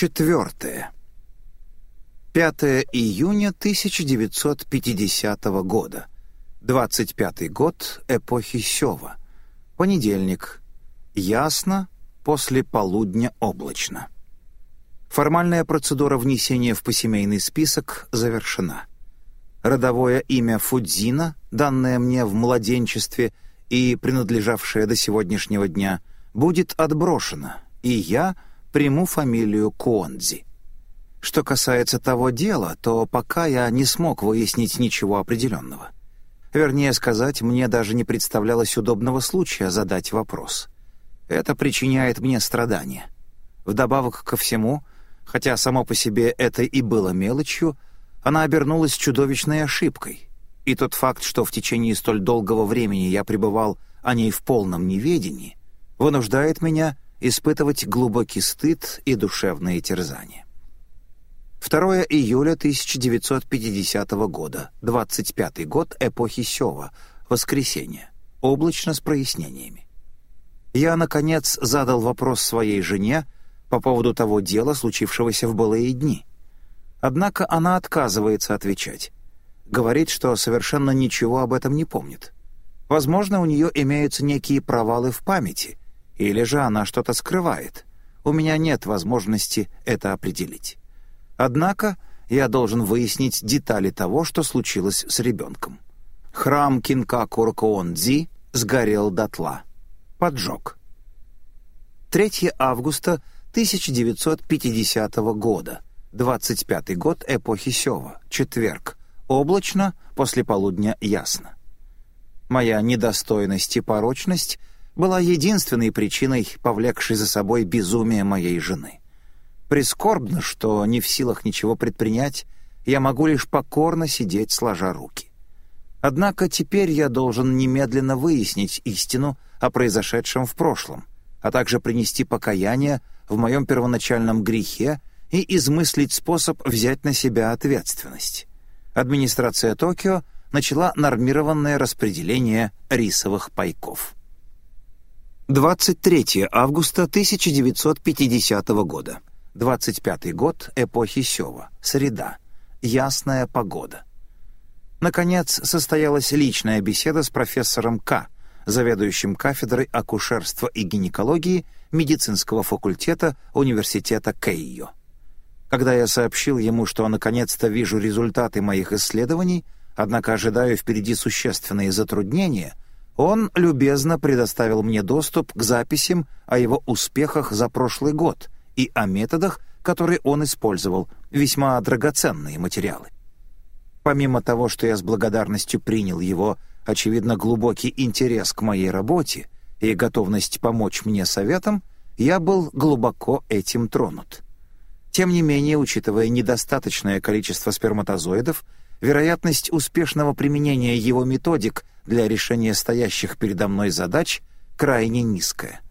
Четвертое. 5 июня 1950 года. 25 год эпохи Сева. Понедельник. Ясно, после полудня облачно. Формальная процедура внесения в посемейный список завершена. Родовое имя Фудзина, данное мне в младенчестве и принадлежавшее до сегодняшнего дня, будет отброшено, и я приму фамилию Куонзи. Что касается того дела, то пока я не смог выяснить ничего определенного. Вернее сказать, мне даже не представлялось удобного случая задать вопрос. Это причиняет мне страдания. Вдобавок ко всему, хотя само по себе это и было мелочью, она обернулась чудовищной ошибкой. И тот факт, что в течение столь долгого времени я пребывал о ней в полном неведении, вынуждает меня испытывать глубокий стыд и душевные терзания. 2 июля 1950 года, 25 год эпохи Сева, воскресенье, облачно с прояснениями. Я, наконец, задал вопрос своей жене по поводу того дела, случившегося в былые дни. Однако она отказывается отвечать. Говорит, что совершенно ничего об этом не помнит. Возможно, у нее имеются некие провалы в памяти, или же она что-то скрывает. У меня нет возможности это определить. Однако я должен выяснить детали того, что случилось с ребенком. Храм Кинкаку Рокоон-Дзи сгорел дотла. Поджог. 3 августа 1950 года, 25 год эпохи Сева, четверг. Облачно, после полудня ясно. Моя недостойность и порочность была единственной причиной, повлекшей за собой безумие моей жены. Прискорбно, что не в силах ничего предпринять, я могу лишь покорно сидеть, сложа руки. Однако теперь я должен немедленно выяснить истину о произошедшем в прошлом, а также принести покаяние в моем первоначальном грехе и измыслить способ взять на себя ответственность. Администрация Токио начала нормированное распределение рисовых пайков. 23 августа 1950 года. 25 год эпохи Сева. Среда. Ясная погода. Наконец, состоялась личная беседа с профессором К., заведующим кафедрой акушерства и гинекологии медицинского факультета университета Кейо. Когда я сообщил ему, что наконец-то вижу результаты моих исследований, однако ожидаю впереди существенные затруднения, он любезно предоставил мне доступ к записям о его успехах за прошлый год — и о методах, которые он использовал, весьма драгоценные материалы. Помимо того, что я с благодарностью принял его, очевидно, глубокий интерес к моей работе и готовность помочь мне советом, я был глубоко этим тронут. Тем не менее, учитывая недостаточное количество сперматозоидов, вероятность успешного применения его методик для решения стоящих передо мной задач крайне низкая —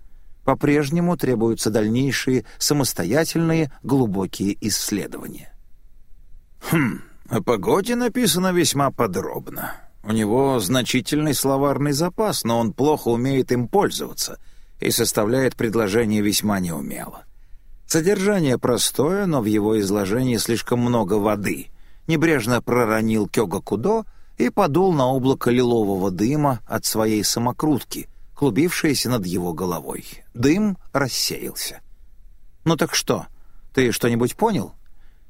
по-прежнему требуются дальнейшие самостоятельные глубокие исследования. Хм, о погоде написано весьма подробно. У него значительный словарный запас, но он плохо умеет им пользоваться и составляет предложение весьма неумело. Содержание простое, но в его изложении слишком много воды. Небрежно проронил Кёга Кудо и подул на облако лилового дыма от своей самокрутки — клубившееся над его головой. Дым рассеялся. «Ну так что, ты что-нибудь понял?»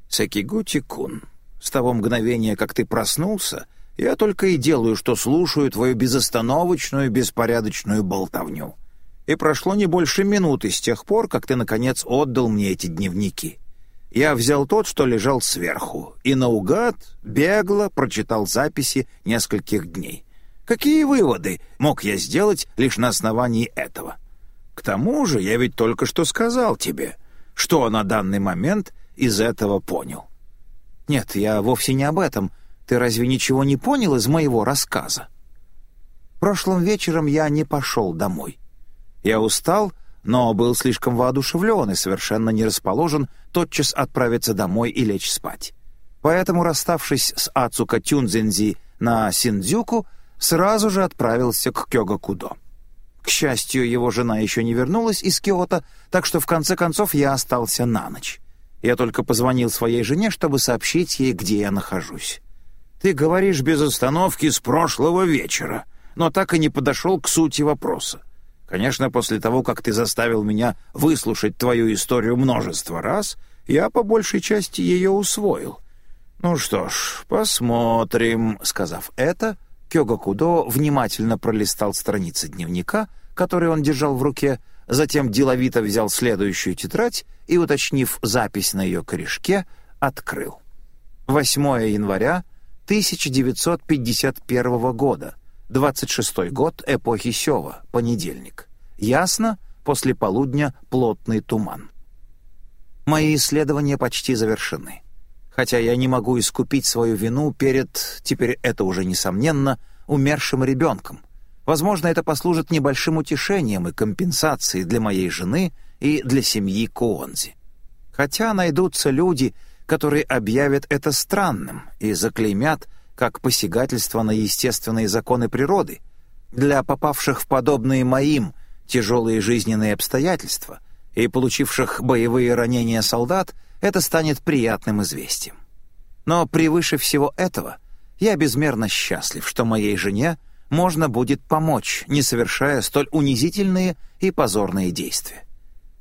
«Сакигути-кун, с того мгновения, как ты проснулся, я только и делаю, что слушаю твою безостановочную, беспорядочную болтовню. И прошло не больше минуты с тех пор, как ты, наконец, отдал мне эти дневники. Я взял тот, что лежал сверху, и наугад, бегло прочитал записи нескольких дней. Какие выводы мог я сделать лишь на основании этого? К тому же я ведь только что сказал тебе, что на данный момент из этого понял. Нет, я вовсе не об этом. Ты разве ничего не понял из моего рассказа? Прошлым вечером я не пошел домой. Я устал, но был слишком воодушевлен и совершенно не расположен тотчас отправиться домой и лечь спать. Поэтому, расставшись с Ацука Тюнзензи на Синдзюку, сразу же отправился к Кёгакудо. К счастью, его жена еще не вернулась из Киото, так что в конце концов я остался на ночь. Я только позвонил своей жене, чтобы сообщить ей, где я нахожусь. Ты говоришь без остановки с прошлого вечера, но так и не подошел к сути вопроса. Конечно, после того, как ты заставил меня выслушать твою историю множество раз, я по большей части ее усвоил. Ну что ж, посмотрим. Сказав это, Кёга Кудо внимательно пролистал страницы дневника, который он держал в руке, затем деловито взял следующую тетрадь и, уточнив запись на ее корешке, открыл. 8 января 1951 года, 26 год эпохи Сёва, понедельник. Ясно, после полудня плотный туман. Мои исследования почти завершены. Хотя я не могу искупить свою вину перед, теперь это уже несомненно, умершим ребенком, Возможно, это послужит небольшим утешением и компенсацией для моей жены и для семьи Куонзи. Хотя найдутся люди, которые объявят это странным и заклеймят как посягательство на естественные законы природы. Для попавших в подобные моим тяжелые жизненные обстоятельства и получивших боевые ранения солдат это станет приятным известием. Но превыше всего этого я безмерно счастлив, что моей жене можно будет помочь, не совершая столь унизительные и позорные действия.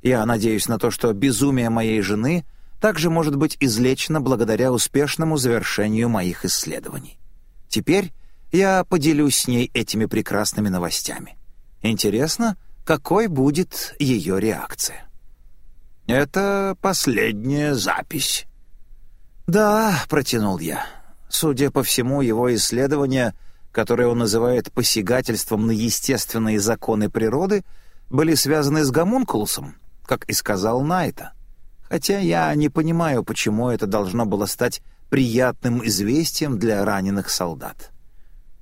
Я надеюсь на то, что безумие моей жены также может быть излечено благодаря успешному завершению моих исследований. Теперь я поделюсь с ней этими прекрасными новостями. Интересно, какой будет ее реакция. «Это последняя запись». «Да», — протянул я. Судя по всему, его исследования — которые он называет посягательством на естественные законы природы, были связаны с гомункулусом, как и сказал Найта. Хотя я не понимаю, почему это должно было стать приятным известием для раненых солдат.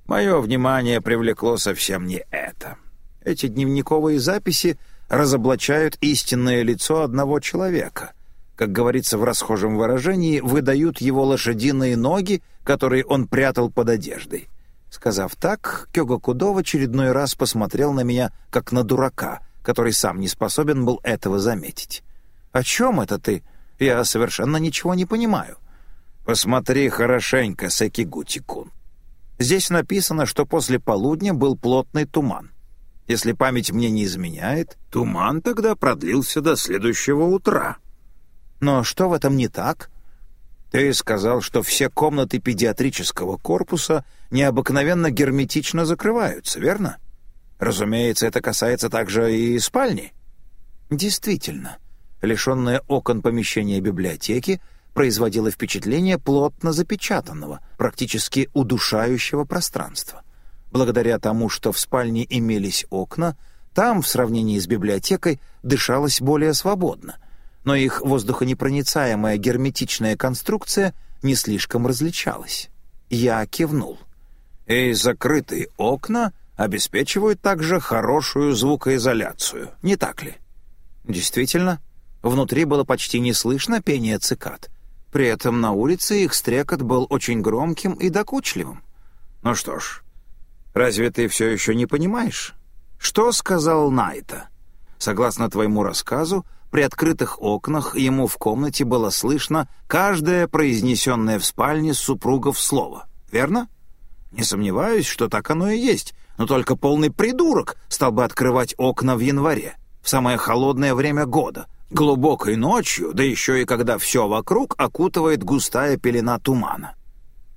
Мое внимание привлекло совсем не это. Эти дневниковые записи разоблачают истинное лицо одного человека. Как говорится в расхожем выражении, выдают его лошадиные ноги, которые он прятал под одеждой. Сказав так, Кёга Кудо в очередной раз посмотрел на меня, как на дурака, который сам не способен был этого заметить. «О чем это ты? Я совершенно ничего не понимаю». «Посмотри хорошенько, Секигути-кун. Здесь написано, что после полудня был плотный туман. Если память мне не изменяет, туман тогда продлился до следующего утра». «Но что в этом не так?» Ты сказал, что все комнаты педиатрического корпуса необыкновенно герметично закрываются, верно? Разумеется, это касается также и спальни. Действительно, лишенное окон помещения библиотеки производило впечатление плотно запечатанного, практически удушающего пространства. Благодаря тому, что в спальне имелись окна, там, в сравнении с библиотекой, дышалось более свободно — но их воздухонепроницаемая герметичная конструкция не слишком различалась. Я кивнул. И закрытые окна обеспечивают также хорошую звукоизоляцию, не так ли? Действительно, внутри было почти не слышно пения цикад. При этом на улице их стрекот был очень громким и докучливым. Ну что ж, разве ты все еще не понимаешь? Что сказал Найта? Согласно твоему рассказу, при открытых окнах ему в комнате было слышно каждое произнесенное в спальне супругов слово. Верно? Не сомневаюсь, что так оно и есть, но только полный придурок стал бы открывать окна в январе, в самое холодное время года, глубокой ночью, да еще и когда все вокруг окутывает густая пелена тумана.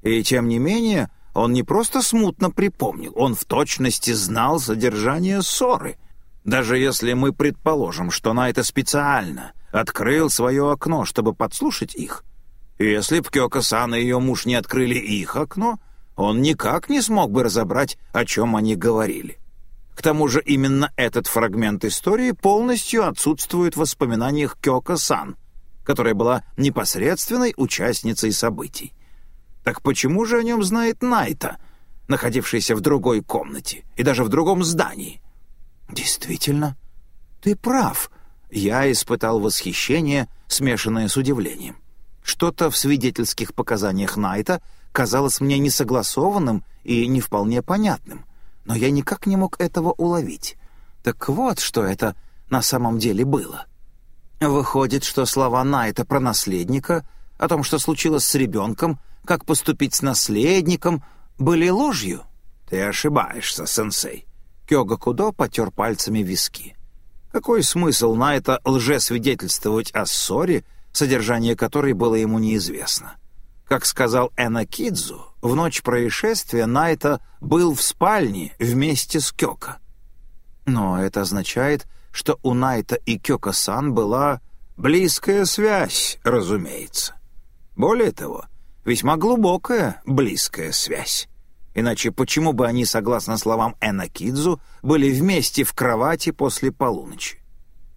И тем не менее, он не просто смутно припомнил, он в точности знал содержание ссоры — даже если мы предположим, что на это специально открыл свое окно, чтобы подслушать их, если б Кёка-сан и ее муж не открыли их окно, он никак не смог бы разобрать, о чем они говорили. К тому же именно этот фрагмент истории полностью отсутствует в воспоминаниях Кёка-сан, которая была непосредственной участницей событий. Так почему же о нем знает Найта, находившийся в другой комнате и даже в другом здании? «Действительно, ты прав». Я испытал восхищение, смешанное с удивлением. Что-то в свидетельских показаниях Найта казалось мне несогласованным и не вполне понятным, но я никак не мог этого уловить. Так вот, что это на самом деле было. Выходит, что слова Найта про наследника, о том, что случилось с ребенком, как поступить с наследником, были ложью? Ты ошибаешься, сенсей. Кёга Кудо потер пальцами виски. Какой смысл на это лжесвидетельствовать о ссоре, содержание которой было ему неизвестно? Как сказал Энакидзу, в ночь происшествия Найта был в спальне вместе с Кёка. Но это означает, что у Найта и Кёка-сан была близкая связь, разумеется. Более того, весьма глубокая близкая связь. Иначе почему бы они, согласно словам Энакидзу, были вместе в кровати после полуночи?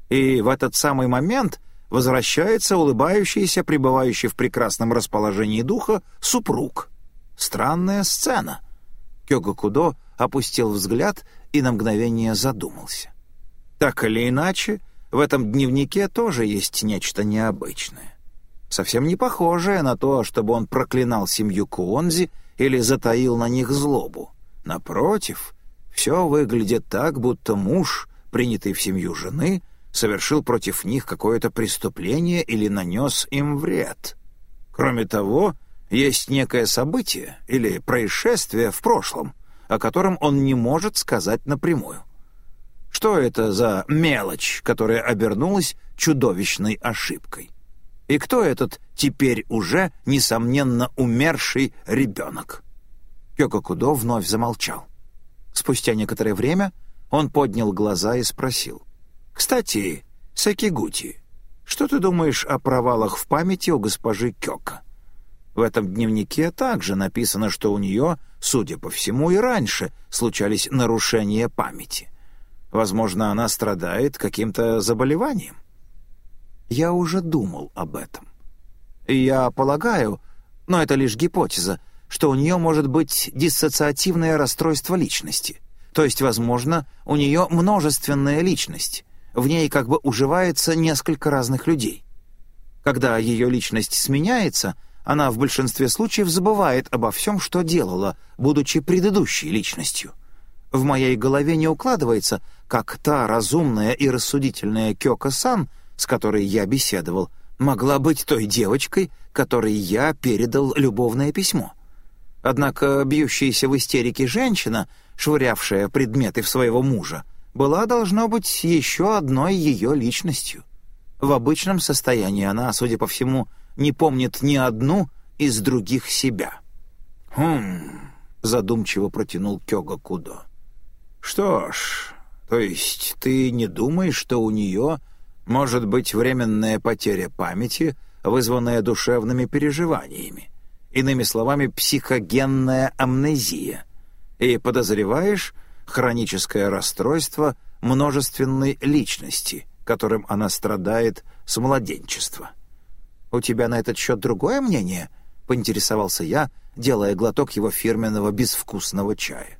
И в этот самый момент возвращается улыбающийся, пребывающий в прекрасном расположении духа, супруг. Странная сцена. Кёга Кудо опустил взгляд и на мгновение задумался. Так или иначе, в этом дневнике тоже есть нечто необычное. Совсем не похожее на то, чтобы он проклинал семью Куонзи или затаил на них злобу. Напротив, все выглядит так, будто муж, принятый в семью жены, совершил против них какое-то преступление или нанес им вред. Кроме того, есть некое событие или происшествие в прошлом, о котором он не может сказать напрямую. Что это за мелочь, которая обернулась чудовищной ошибкой? И кто этот теперь уже, несомненно, умерший ребенок? Кёкокудо вновь замолчал. Спустя некоторое время он поднял глаза и спросил. «Кстати, Сакигути, что ты думаешь о провалах в памяти у госпожи Кёка?» В этом дневнике также написано, что у нее, судя по всему, и раньше случались нарушения памяти. Возможно, она страдает каким-то заболеванием. Я уже думал об этом. Я полагаю, но это лишь гипотеза, что у нее может быть диссоциативное расстройство личности. То есть, возможно, у нее множественная личность. В ней как бы уживается несколько разных людей. Когда ее личность сменяется, она в большинстве случаев забывает обо всем, что делала, будучи предыдущей личностью — в моей голове не укладывается, как та разумная и рассудительная Кёка-сан, с которой я беседовал, могла быть той девочкой, которой я передал любовное письмо. Однако бьющаяся в истерике женщина, швырявшая предметы в своего мужа, была, должно быть, еще одной ее личностью. В обычном состоянии она, судя по всему, не помнит ни одну из других себя. «Хм...» — задумчиво протянул Кёга Кудо. «Что ж, то есть ты не думаешь, что у нее может быть временная потеря памяти, вызванная душевными переживаниями? Иными словами, психогенная амнезия. И подозреваешь хроническое расстройство множественной личности, которым она страдает с младенчества. «У тебя на этот счет другое мнение?» — поинтересовался я, делая глоток его фирменного безвкусного чая.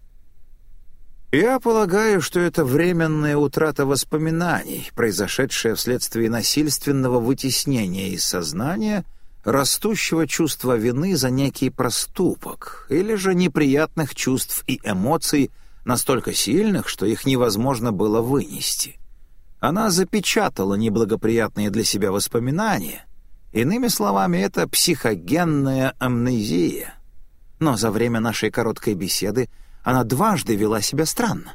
Я полагаю, что это временная утрата воспоминаний, произошедшая вследствие насильственного вытеснения из сознания растущего чувства вины за некий проступок или же неприятных чувств и эмоций, настолько сильных, что их невозможно было вынести. Она запечатала неблагоприятные для себя воспоминания. Иными словами, это психогенная амнезия. Но за время нашей короткой беседы она дважды вела себя странно.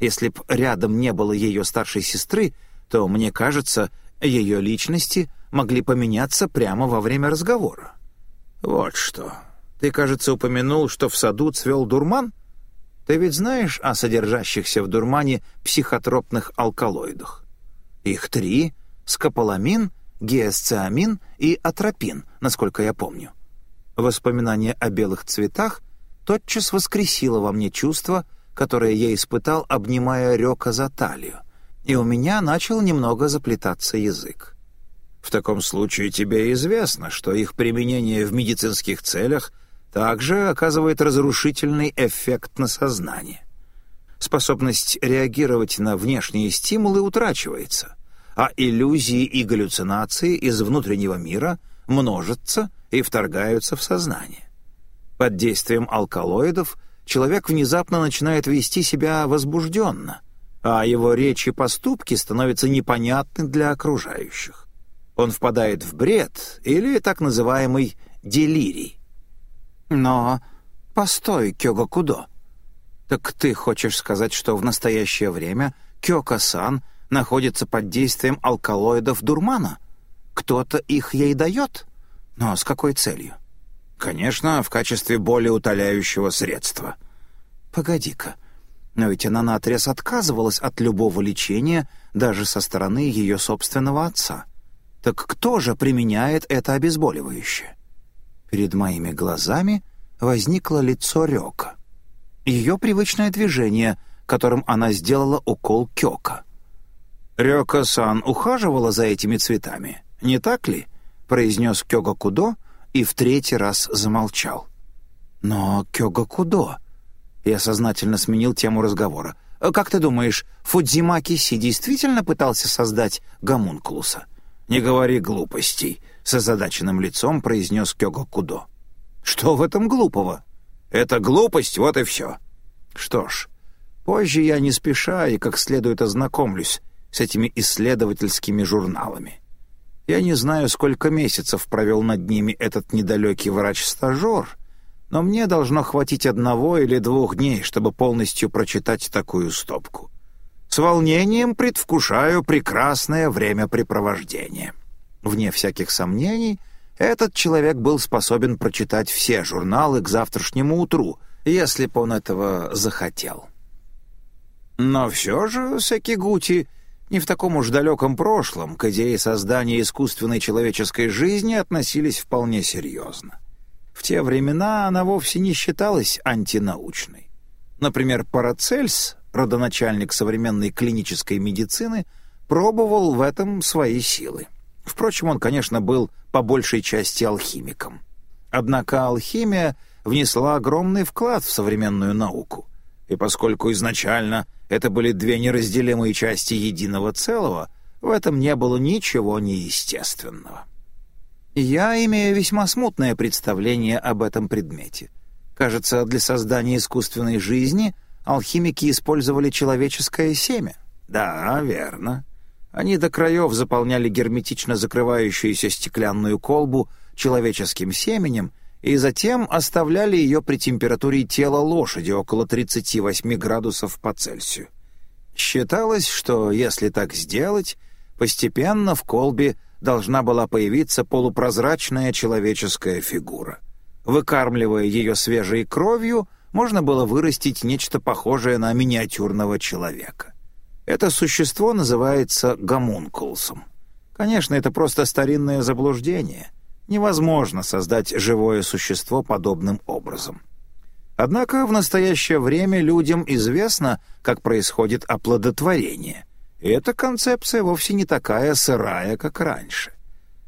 Если б рядом не было ее старшей сестры, то, мне кажется, ее личности могли поменяться прямо во время разговора. «Вот что. Ты, кажется, упомянул, что в саду цвел дурман? Ты ведь знаешь о содержащихся в дурмане психотропных алкалоидах? Их три — скополамин, гиасциамин и атропин, насколько я помню. Воспоминания о белых цветах — тотчас воскресило во мне чувство, которое я испытал, обнимая Рёка за талию, и у меня начал немного заплетаться язык. В таком случае тебе известно, что их применение в медицинских целях также оказывает разрушительный эффект на сознание. Способность реагировать на внешние стимулы утрачивается, а иллюзии и галлюцинации из внутреннего мира множатся и вторгаются в сознание. Под действием алкалоидов человек внезапно начинает вести себя возбужденно, а его речь и поступки становятся непонятны для окружающих. Он впадает в бред или так называемый делирий. Но постой, Кёга-кудо. Так ты хочешь сказать, что в настоящее время Кёка-сан находится под действием алкалоидов дурмана? Кто-то их ей дает? Но с какой целью? Конечно, в качестве более утоляющего средства. Погоди-ка, но ведь она наотрез отказывалась от любого лечения даже со стороны ее собственного отца. Так кто же применяет это обезболивающее? Перед моими глазами возникло лицо Рёка. Ее привычное движение, которым она сделала укол Кёка. «Рёка-сан ухаживала за этими цветами, не так ли?» — произнес Кёга Кудо и в третий раз замолчал. «Но Кёга Кудо...» Я сознательно сменил тему разговора. «Как ты думаешь, Фудзимаки Си действительно пытался создать гомункулуса?» «Не говори глупостей», — с озадаченным лицом произнес Кёго Кудо. «Что в этом глупого?» «Это глупость, вот и все». «Что ж, позже я не спеша и как следует ознакомлюсь с этими исследовательскими журналами. Я не знаю, сколько месяцев провел над ними этот недалекий врач-стажер, но мне должно хватить одного или двух дней, чтобы полностью прочитать такую стопку. С волнением предвкушаю прекрасное времяпрепровождение. Вне всяких сомнений, этот человек был способен прочитать все журналы к завтрашнему утру, если бы он этого захотел. Но все же Сакигути не в таком уж далеком прошлом к идее создания искусственной человеческой жизни относились вполне серьезно. В те времена она вовсе не считалась антинаучной. Например, Парацельс, родоначальник современной клинической медицины, пробовал в этом свои силы. Впрочем, он, конечно, был по большей части алхимиком. Однако алхимия внесла огромный вклад в современную науку. И поскольку изначально это были две неразделимые части единого целого, в этом не было ничего неестественного. Я имею весьма смутное представление об этом предмете. Кажется, для создания искусственной жизни алхимики использовали человеческое семя. Да, верно. Они до краев заполняли герметично закрывающуюся стеклянную колбу человеческим семенем и затем оставляли ее при температуре тела лошади около 38 градусов по Цельсию. Считалось, что если так сделать, постепенно в колбе должна была появиться полупрозрачная человеческая фигура. Выкармливая ее свежей кровью, можно было вырастить нечто похожее на миниатюрного человека. Это существо называется гомункулсом. Конечно, это просто старинное заблуждение. Невозможно создать живое существо подобным образом. Однако в настоящее время людям известно, как происходит оплодотворение — и эта концепция вовсе не такая сырая, как раньше.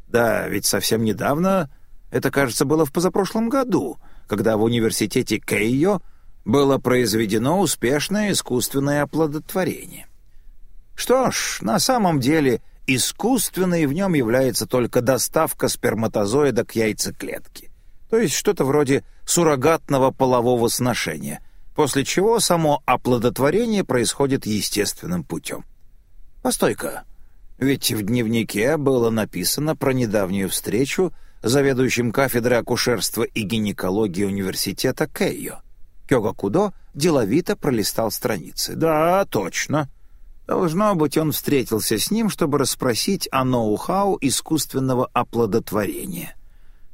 Да, ведь совсем недавно, это, кажется, было в позапрошлом году, когда в университете Кейо было произведено успешное искусственное оплодотворение. Что ж, на самом деле искусственной в нем является только доставка сперматозоида к яйцеклетке, то есть что-то вроде суррогатного полового сношения, после чего само оплодотворение происходит естественным путем. Постой-ка, ведь в дневнике было написано про недавнюю встречу заведующим кафедрой акушерства и гинекологии университета Кейо. Кёга Кудо деловито пролистал страницы. «Да, точно. Должно быть, он встретился с ним, чтобы расспросить о ноу-хау искусственного оплодотворения.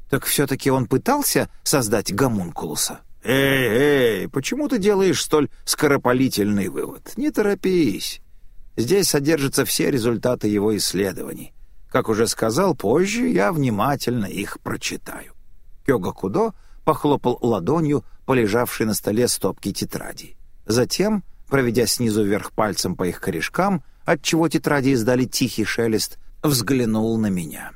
Так все-таки он пытался создать гомункулуса?» «Эй, эй, почему ты делаешь столь скоропалительный вывод? Не торопись. Здесь содержатся все результаты его исследований. Как уже сказал, позже я внимательно их прочитаю. Кёга Кудо похлопал ладонью по лежавшей на столе стопке тетрадей. Затем, проведя снизу вверх пальцем по их корешкам, отчего тетради издали тихий шелест, взглянул на меня.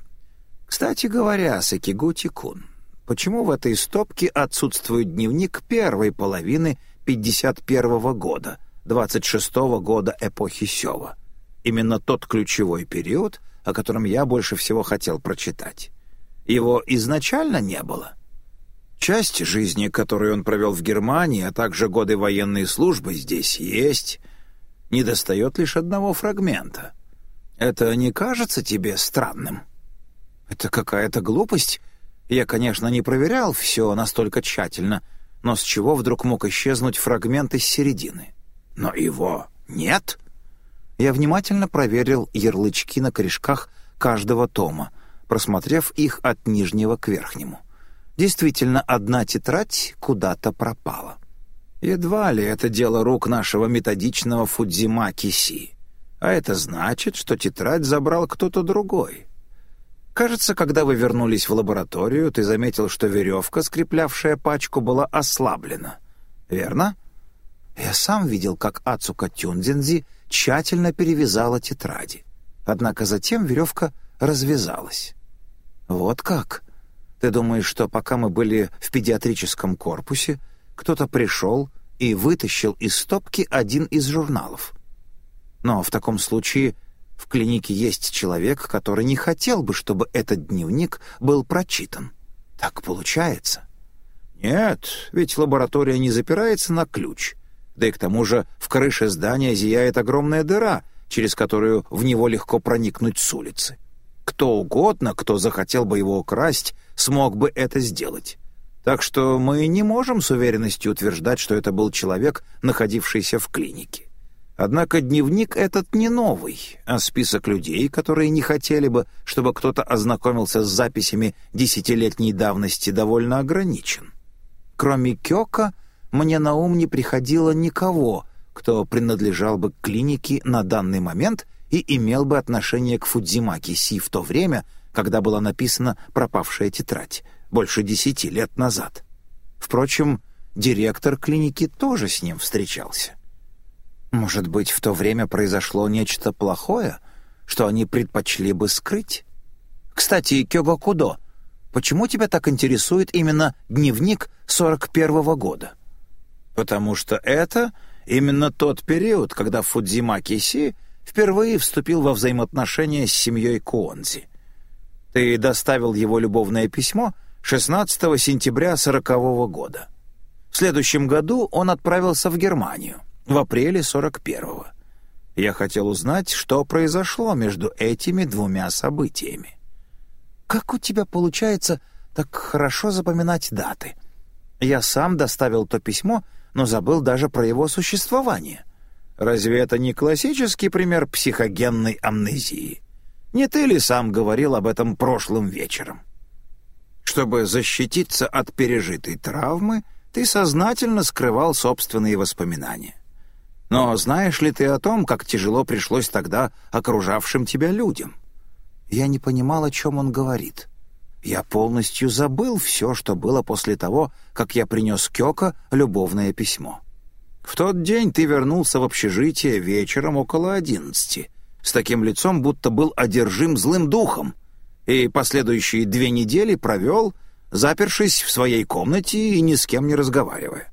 «Кстати говоря, Сакигути-кун, почему в этой стопке отсутствует дневник первой половины 51-го года, 26-го года эпохи Сёва. Именно тот ключевой период, о котором я больше всего хотел прочитать. Его изначально не было. Часть жизни, которую он провел в Германии, а также годы военной службы здесь есть. Недостает лишь одного фрагмента. Это не кажется тебе странным?» Это какая-то глупость. Я, конечно, не проверял все настолько тщательно, но с чего вдруг мог исчезнуть фрагмент из середины? Но его нет. Я внимательно проверил ярлычки на корешках каждого тома, просмотрев их от нижнего к верхнему. Действительно, одна тетрадь куда-то пропала. Едва ли это дело рук нашего методичного Фудзимаки Си. А это значит, что тетрадь забрал кто-то другой. Кажется, когда вы вернулись в лабораторию, ты заметил, что веревка, скреплявшая пачку, была ослаблена. Верно? Я сам видел, как Ацука Тюнзензи тщательно перевязала тетради. Однако затем веревка развязалась. Вот как? Ты думаешь, что пока мы были в педиатрическом корпусе, кто-то пришел и вытащил из стопки один из журналов? Но в таком случае в клинике есть человек, который не хотел бы, чтобы этот дневник был прочитан. Так получается. Нет, ведь лаборатория не запирается на ключ. Да и к тому же в крыше здания зияет огромная дыра, через которую в него легко проникнуть с улицы. Кто угодно, кто захотел бы его украсть, смог бы это сделать. Так что мы не можем с уверенностью утверждать, что это был человек, находившийся в клинике. Однако дневник этот не новый, а список людей, которые не хотели бы, чтобы кто-то ознакомился с записями десятилетней давности, довольно ограничен. Кроме Кёка, мне на ум не приходило никого, кто принадлежал бы к клинике на данный момент и имел бы отношение к Фудзимаки Си в то время, когда была написана пропавшая тетрадь, больше десяти лет назад. Впрочем, директор клиники тоже с ним встречался. Может быть, в то время произошло нечто плохое, что они предпочли бы скрыть? Кстати, Кёгокудо, почему тебя так интересует именно дневник 41-го года? Потому что это именно тот период, когда Фудзимаки Си впервые вступил во взаимоотношения с семьей Куонзи. Ты доставил его любовное письмо 16 сентября 40 -го года. В следующем году он отправился в Германию — в апреле 41-го. Я хотел узнать, что произошло между этими двумя событиями. Как у тебя получается так хорошо запоминать даты? Я сам доставил то письмо, но забыл даже про его существование. Разве это не классический пример психогенной амнезии? Не ты ли сам говорил об этом прошлым вечером? Чтобы защититься от пережитой травмы, ты сознательно скрывал собственные воспоминания. Но знаешь ли ты о том, как тяжело пришлось тогда окружавшим тебя людям? Я не понимал, о чем он говорит. Я полностью забыл все, что было после того, как я принес Кёка любовное письмо. В тот день ты вернулся в общежитие вечером около одиннадцати, с таким лицом, будто был одержим злым духом, и последующие две недели провел, запершись в своей комнате и ни с кем не разговаривая.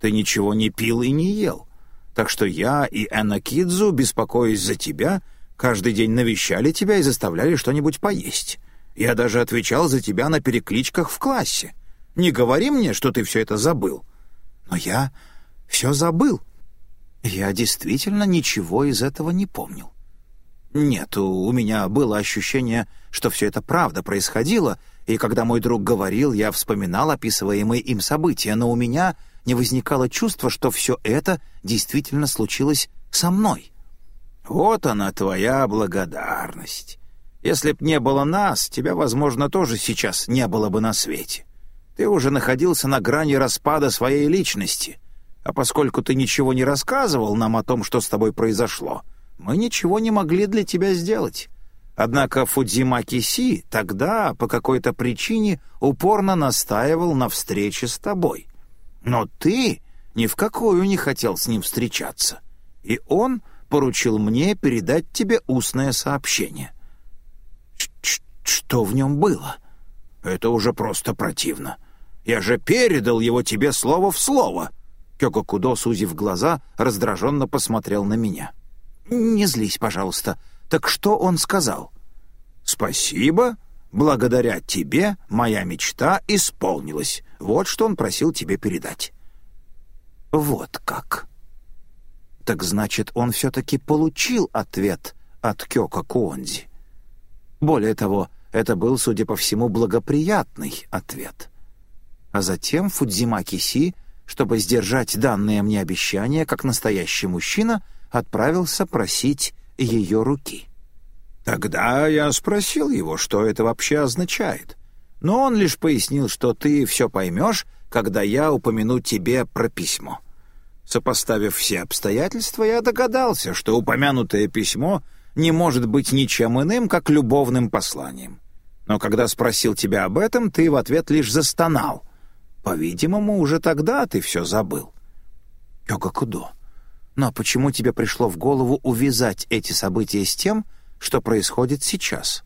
Ты ничего не пил и не ел. Так что я и Энна Кидзу, беспокоясь за тебя, каждый день навещали тебя и заставляли что-нибудь поесть. Я даже отвечал за тебя на перекличках в классе. Не говори мне, что ты все это забыл. Но я все забыл. Я действительно ничего из этого не помнил. Нет, у меня было ощущение, что все это правда происходило, и когда мой друг говорил, я вспоминал описываемые им события, но у меня не возникало чувства, что все это действительно случилось со мной. Вот она, твоя благодарность. Если б не было нас, тебя, возможно, тоже сейчас не было бы на свете. Ты уже находился на грани распада своей личности. А поскольку ты ничего не рассказывал нам о том, что с тобой произошло, мы ничего не могли для тебя сделать. Однако Фудзимаки Си тогда по какой-то причине упорно настаивал на встрече с тобой. Но ты ни в какую не хотел с ним встречаться. И он поручил мне передать тебе устное сообщение. Ч -ч что в нем было? Это уже просто противно. Я же передал его тебе слово в слово. Кёкокудо, сузив глаза, раздраженно посмотрел на меня. «Не злись, пожалуйста. Так что он сказал?» «Спасибо Благодаря тебе моя мечта исполнилась. Вот что он просил тебе передать». «Вот как». «Так значит, он все-таки получил ответ от Кёка Куонзи. Более того, это был, судя по всему, благоприятный ответ. А затем Фудзимаки Си, чтобы сдержать данное мне обещание, как настоящий мужчина, отправился просить ее руки. Тогда я спросил его, что это вообще означает. Но он лишь пояснил, что ты все поймешь, когда я упомяну тебе про письмо. Сопоставив все обстоятельства, я догадался, что упомянутое письмо не может быть ничем иным, как любовным посланием. Но когда спросил тебя об этом, ты в ответ лишь застонал. По-видимому, уже тогда ты все забыл. Йога-кудо, но почему тебе пришло в голову увязать эти события с тем, что происходит сейчас?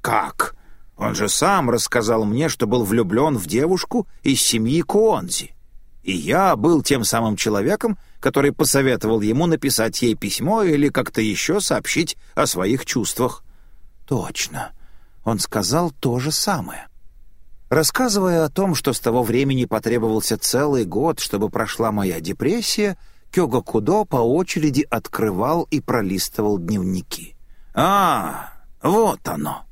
Как? Он же сам рассказал мне, что был влюблен в девушку из семьи Куонзи. И я был тем самым человеком, который посоветовал ему написать ей письмо или как-то еще сообщить о своих чувствах. Точно. Он сказал то же самое. Рассказывая о том, что с того времени потребовался целый год, чтобы прошла моя депрессия, Кёга Кудо по очереди открывал и пролистывал дневники. «А, вот оно!»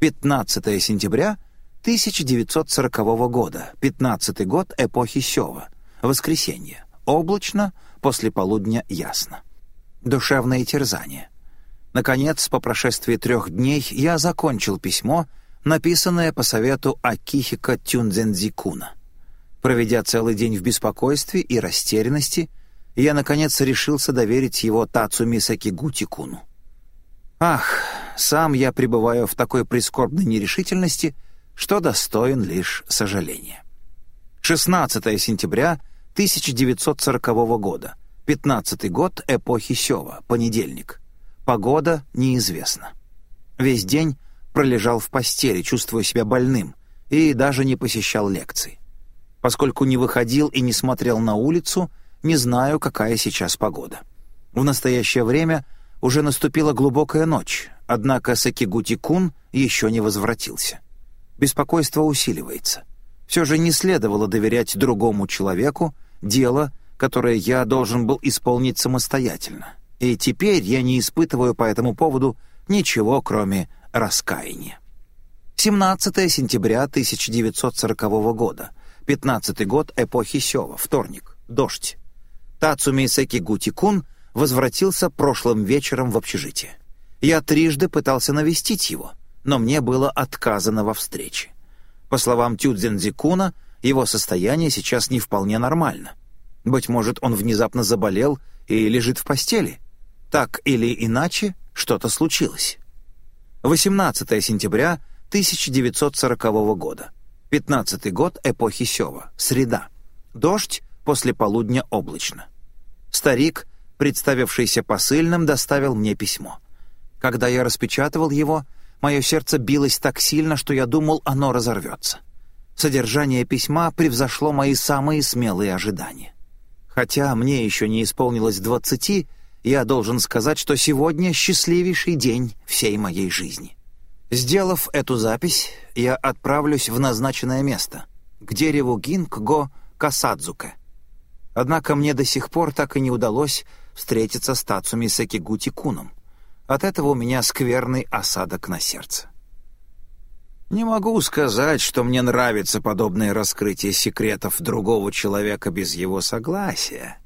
15 сентября 1940 года, 15 год эпохи Сёва, воскресенье, облачно, после полудня ясно. Душевное терзание. Наконец, по прошествии трех дней я закончил письмо, написанное по совету Акихика Тюнзензикуна. Проведя целый день в беспокойстве и растерянности, я, наконец, решился доверить его Тацуми Сакигути-куну. Ах, сам я пребываю в такой прискорбной нерешительности, что достоин лишь сожаления. 16 сентября 1940 года, 15 год эпохи Сева, понедельник. Погода неизвестна. Весь день пролежал в постели, чувствуя себя больным, и даже не посещал лекций. Поскольку не выходил и не смотрел на улицу, не знаю, какая сейчас погода. В настоящее время уже наступила глубокая ночь, однако Сакигути-кун еще не возвратился. Беспокойство усиливается. Все же не следовало доверять другому человеку дело, которое я должен был исполнить самостоятельно. И теперь я не испытываю по этому поводу ничего, кроме раскаяния. 17 сентября 1940 года, 15 год эпохи Сёва, вторник, дождь. Тацуми Секигути-кун возвратился прошлым вечером в общежитие. Я трижды пытался навестить его, но мне было отказано во встрече. По словам Тюдзензикуна, его состояние сейчас не вполне нормально. Быть может, он внезапно заболел и лежит в постели. Так или иначе, что-то случилось. 18 сентября 1940 года. 15 год эпохи Сева. Среда. Дождь, после полудня облачно. Старик представившийся посыльным, доставил мне письмо. Когда я распечатывал его, мое сердце билось так сильно, что я думал, оно разорвется. Содержание письма превзошло мои самые смелые ожидания. Хотя мне еще не исполнилось двадцати, я должен сказать, что сегодня счастливейший день всей моей жизни. Сделав эту запись, я отправлюсь в назначенное место, к дереву Гинкго Касадзука. Однако мне до сих пор так и не удалось встретиться с Тацуми Сакигути Куном. От этого у меня скверный осадок на сердце. Не могу сказать, что мне нравится подобное раскрытие секретов другого человека без его согласия.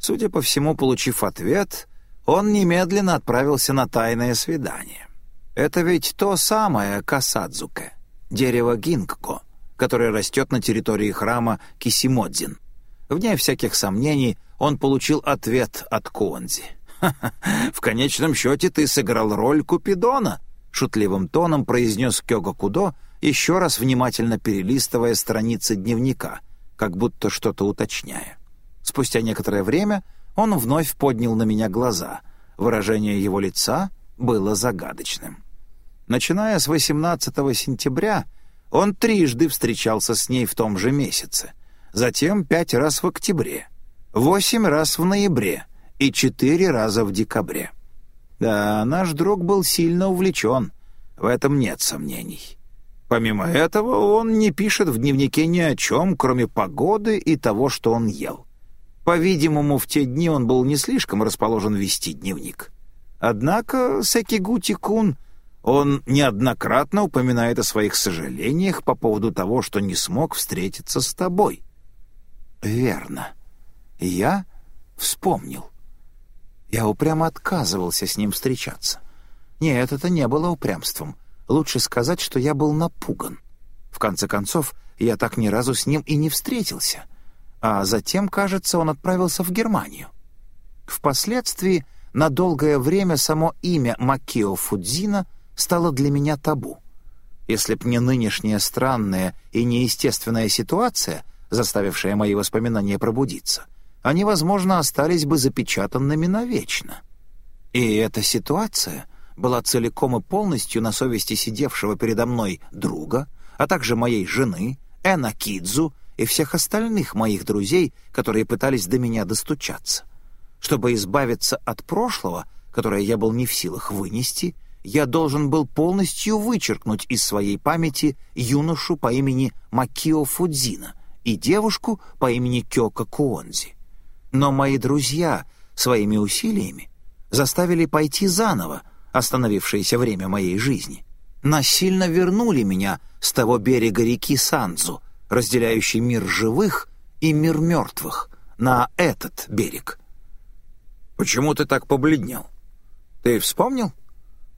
Судя по всему, получив ответ, он немедленно отправился на тайное свидание. Это ведь то самое Касадзуке, дерево гингко, которое растет на территории храма Кисимодзин. Вне всяких сомнений, он получил ответ от Куонзи. в конечном счете ты сыграл роль Купидона», — шутливым тоном произнес Кёга Кудо, еще раз внимательно перелистывая страницы дневника, как будто что-то уточняя. Спустя некоторое время он вновь поднял на меня глаза. Выражение его лица было загадочным. Начиная с 18 сентября, он трижды встречался с ней в том же месяце — затем пять раз в октябре, восемь раз в ноябре и четыре раза в декабре. Да, наш друг был сильно увлечен, в этом нет сомнений. Помимо этого, он не пишет в дневнике ни о чем, кроме погоды и того, что он ел. По-видимому, в те дни он был не слишком расположен вести дневник. Однако Секигути-кун Он неоднократно упоминает о своих сожалениях по поводу того, что не смог встретиться с тобой. Верно. Я вспомнил. Я упрямо отказывался с ним встречаться. Нет, это не было упрямством. Лучше сказать, что я был напуган. В конце концов, я так ни разу с ним и не встретился. А затем, кажется, он отправился в Германию. Впоследствии, на долгое время само имя Макио Фудзина стало для меня табу. Если б не нынешняя странная и неестественная ситуация, заставившая мои воспоминания пробудиться, они, возможно, остались бы запечатанными навечно. И эта ситуация была целиком и полностью на совести сидевшего передо мной друга, а также моей жены, Эна Кидзу и всех остальных моих друзей, которые пытались до меня достучаться. Чтобы избавиться от прошлого, которое я был не в силах вынести, я должен был полностью вычеркнуть из своей памяти юношу по имени Макио Фудзина и девушку по имени Кёка Куонзи. Но мои друзья своими усилиями заставили пойти заново остановившееся время моей жизни, насильно вернули меня с того берега реки Санзу, разделяющий мир живых и мир мертвых, на этот берег. «Почему ты так побледнел? Ты вспомнил?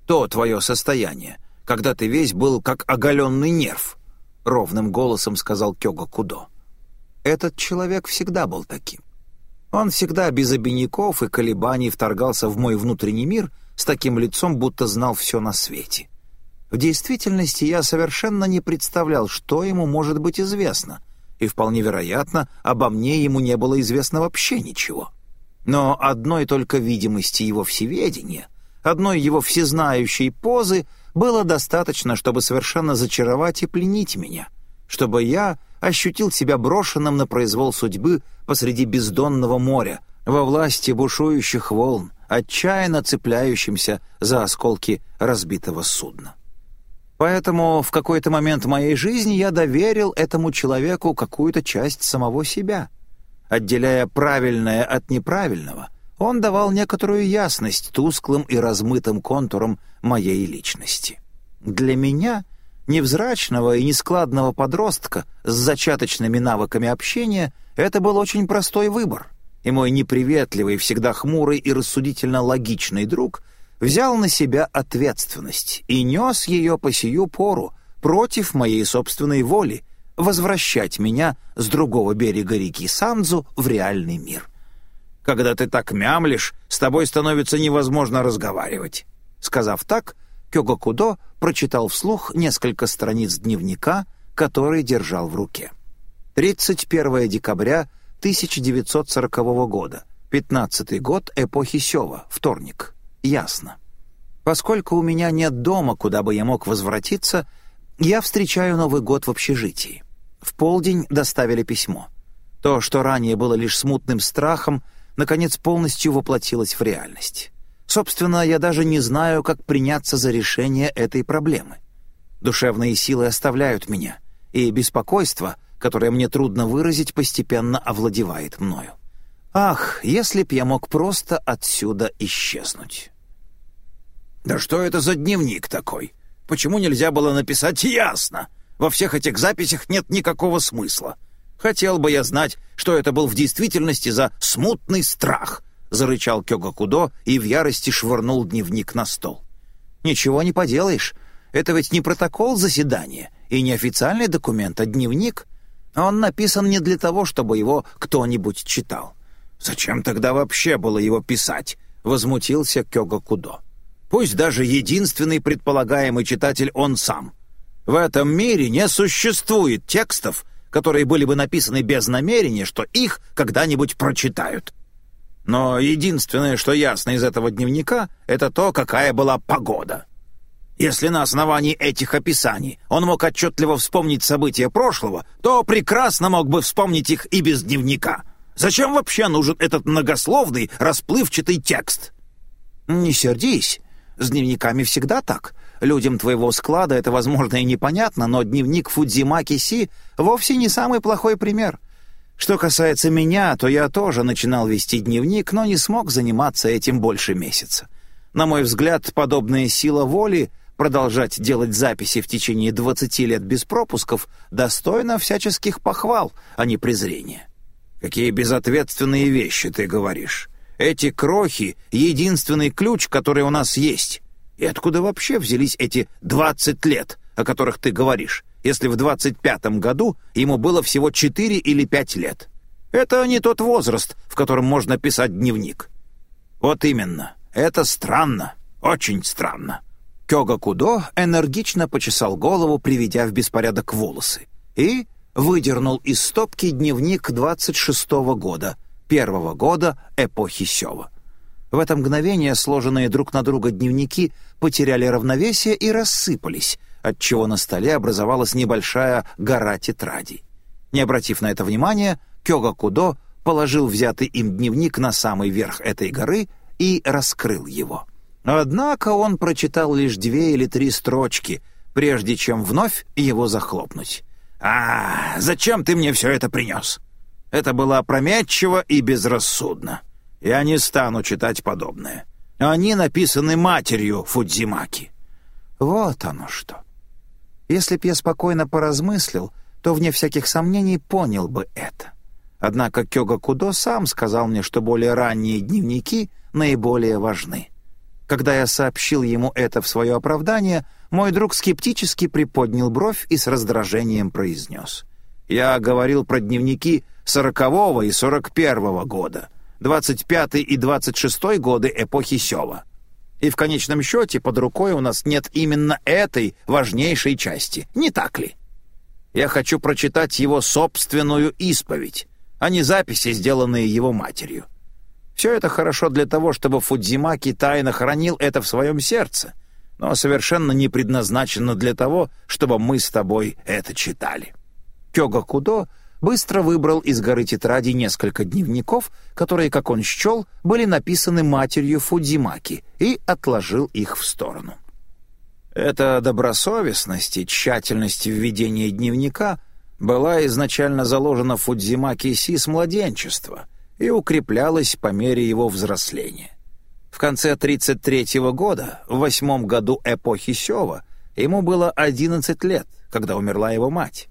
То твое состояние, когда ты весь был как оголенный нерв», — ровным голосом сказал Кёга Кудо. «Этот человек всегда был таким. Он всегда без обиняков и колебаний вторгался в мой внутренний мир с таким лицом, будто знал все на свете. В действительности я совершенно не представлял, что ему может быть известно, и вполне вероятно, обо мне ему не было известно вообще ничего. Но одной только видимости его всеведения, одной его всезнающей позы было достаточно, чтобы совершенно зачаровать и пленить меня, чтобы я ощутил себя брошенным на произвол судьбы посреди бездонного моря, во власти бушующих волн, отчаянно цепляющимся за осколки разбитого судна. Поэтому в какой-то момент моей жизни я доверил этому человеку какую-то часть самого себя. Отделяя правильное от неправильного, он давал некоторую ясность тусклым и размытым контурам моей личности. Для меня невзрачного и нескладного подростка с зачаточными навыками общения это был очень простой выбор, и мой неприветливый, всегда хмурый и рассудительно логичный друг взял на себя ответственность и нес ее по сию пору против моей собственной воли возвращать меня с другого берега реки Санзу в реальный мир. «Когда ты так мямлишь, с тобой становится невозможно разговаривать». Сказав так, Кёгакудо прочитал вслух несколько страниц дневника, который держал в руке. 31 декабря 1940 года, 15 год эпохи Сева, вторник. Ясно. Поскольку у меня нет дома, куда бы я мог возвратиться, я встречаю Новый год в общежитии. В полдень доставили письмо. То, что ранее было лишь смутным страхом, наконец полностью воплотилось в реальность. Собственно, я даже не знаю, как приняться за решение этой проблемы. Душевные силы оставляют меня, и беспокойство, которое мне трудно выразить, постепенно овладевает мною. Ах, если б я мог просто отсюда исчезнуть. «Да что это за дневник такой? Почему нельзя было написать ясно? Во всех этих записях нет никакого смысла. Хотел бы я знать, что это был в действительности за смутный страх», зарычал Кёгакудо и в ярости швырнул дневник на стол. «Ничего не поделаешь. Это ведь не протокол заседания и не официальный документ, а дневник. Он написан не для того, чтобы его кто-нибудь читал». «Зачем тогда вообще было его писать?» — возмутился Кёгакудо. «Пусть даже единственный предполагаемый читатель он сам. В этом мире не существует текстов, которые были бы написаны без намерения, что их когда-нибудь прочитают. Но единственное, что ясно из этого дневника, это то, какая была погода. Если на основании этих описаний он мог отчетливо вспомнить события прошлого, то прекрасно мог бы вспомнить их и без дневника. Зачем вообще нужен этот многословный, расплывчатый текст? Не сердись. С дневниками всегда так. Людям твоего склада это, возможно, и непонятно, но дневник Фудзимаки Си вовсе не самый плохой пример — что касается меня, то я тоже начинал вести дневник, но не смог заниматься этим больше месяца. На мой взгляд, подобная сила воли продолжать делать записи в течение 20 лет без пропусков достойно всяческих похвал, а не презрения. Какие безответственные вещи ты говоришь. Эти крохи — единственный ключ, который у нас есть. И откуда вообще взялись эти 20 лет, о которых ты говоришь, если в 25-м году ему было всего 4 или 5 лет? Это не тот возраст, в котором можно писать дневник. Вот именно. Это странно. Очень странно. Кёга Кудо энергично почесал голову, приведя в беспорядок волосы, и выдернул из стопки дневник 26-го года, первого года эпохи Сёва. В это мгновение сложенные друг на друга дневники потеряли равновесие и рассыпались, отчего на столе образовалась небольшая гора тетрадей. Не обратив на это внимания, Кёга Кудо положил взятый им дневник на самый верх этой горы и раскрыл его. Однако он прочитал лишь две или три строчки, прежде чем вновь его захлопнуть. «А, зачем ты мне все это принес? Это было опрометчиво и безрассудно. Я не стану читать подобное. Они написаны матерью Фудзимаки». «Вот оно что. Если б я спокойно поразмыслил, то, вне всяких сомнений, понял бы это. Однако Кёга Кудо сам сказал мне, что более ранние дневники наиболее важны. Когда я сообщил ему это в свое оправдание, мой друг скептически приподнял бровь и с раздражением произнес. «Я говорил про дневники сорокового и сорок первого года, двадцать пятый и двадцать шестой годы эпохи Сёва. И в конечном счете под рукой у нас нет именно этой важнейшей части, не так ли? Я хочу прочитать его собственную исповедь, а не записи, сделанные его матерью. Все это хорошо для того, чтобы Фудзимаки тайно хранил это в своем сердце, но совершенно не предназначено для того, чтобы мы с тобой это читали. Кёга Кудо быстро выбрал из горы тетради несколько дневников, которые, как он счел, были написаны матерью Фудзимаки, и отложил их в сторону. Эта добросовестность и тщательность в ведении дневника была изначально заложена Фудзимаки Си с младенчества и укреплялась по мере его взросления. В конце 33-го года, в восьмом году эпохи Сёва, ему было 11 лет, когда умерла его мать.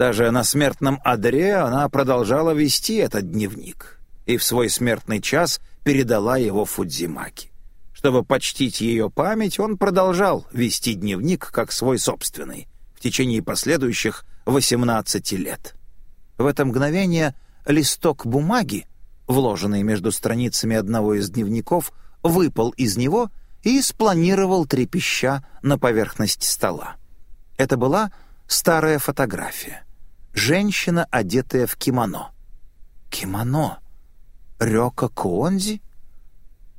Даже на смертном одре она продолжала вести этот дневник и в свой смертный час передала его Фудзимаки. Чтобы почтить ее память, он продолжал вести дневник как свой собственный в течение последующих 18 лет. В это мгновение листок бумаги, вложенный между страницами одного из дневников, выпал из него и спланировал трепеща на поверхность стола. Это была старая фотография. Женщина, одетая в кимоно. Кимоно? Рёка Куонзи?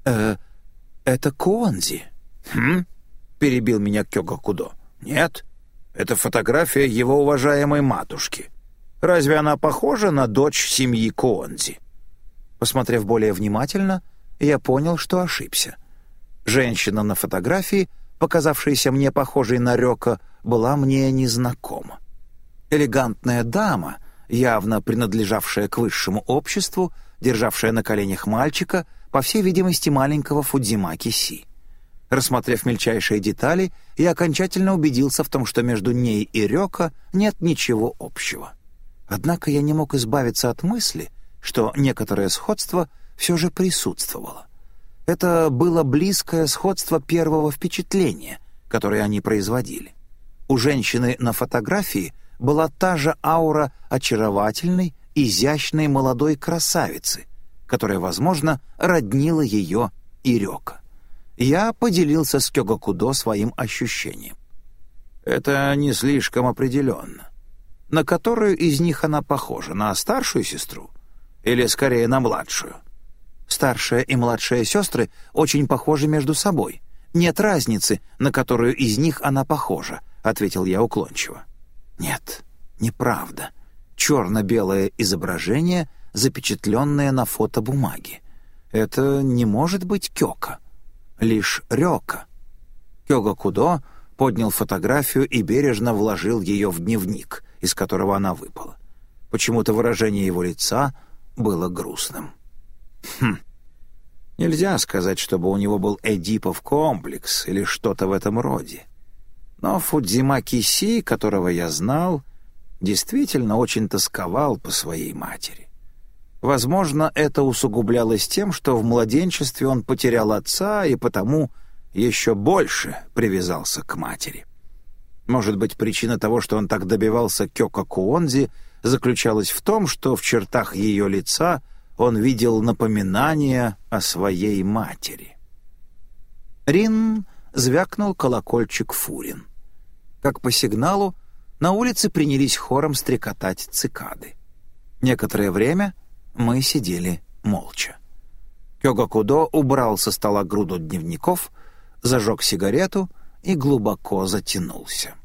Э, это Куонзи. Хм? Перебил меня Кёга Кудо. Нет, это фотография его уважаемой матушки. Разве она похожа на дочь семьи Куонзи? Посмотрев более внимательно, я понял, что ошибся. Женщина на фотографии, показавшаяся мне похожей на Рёка, была мне незнакома. Элегантная дама, явно принадлежавшая к высшему обществу, державшая на коленях мальчика, по всей видимости, маленького Фудзимаки Си. Рассмотрев мельчайшие детали, я окончательно убедился в том, что между ней и Рёка нет ничего общего. Однако я не мог избавиться от мысли, что некоторое сходство все же присутствовало. Это было близкое сходство первого впечатления, которое они производили. У женщины на фотографии была та же аура очаровательной, изящной молодой красавицы, которая, возможно, роднила ее и Рёка. Я поделился с Кёгакудо своим ощущением. Это не слишком определенно. На которую из них она похожа? На старшую сестру? Или скорее на младшую? Старшая и младшая сестры очень похожи между собой. Нет разницы, на которую из них она похожа, ответил я уклончиво. Нет, неправда. Черно-белое изображение, запечатленное на фотобумаге. Это не может быть Кёка. Лишь Рёка. Кёга Кудо поднял фотографию и бережно вложил ее в дневник, из которого она выпала. Почему-то выражение его лица было грустным. Хм. Нельзя сказать, чтобы у него был Эдипов комплекс или что-то в этом роде. Но Фудзимаки Си, которого я знал, действительно очень тосковал по своей матери. Возможно, это усугублялось тем, что в младенчестве он потерял отца и потому еще больше привязался к матери. Может быть, причина того, что он так добивался Кёка Куонзи, заключалась в том, что в чертах ее лица он видел напоминание о своей матери. Рин звякнул колокольчик Фурин. Как по сигналу, на улице принялись хором стрекотать цикады. Некоторое время мы сидели молча. Кёгакудо убрал со стола груду дневников, зажег сигарету и глубоко затянулся.